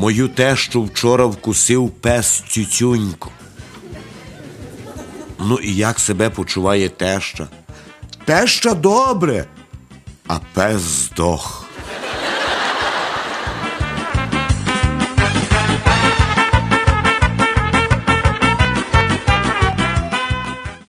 Мою тещу вчора вкусив пес Цюцюнько. Ну і як себе почуває теща? Теща добре, а пес здох.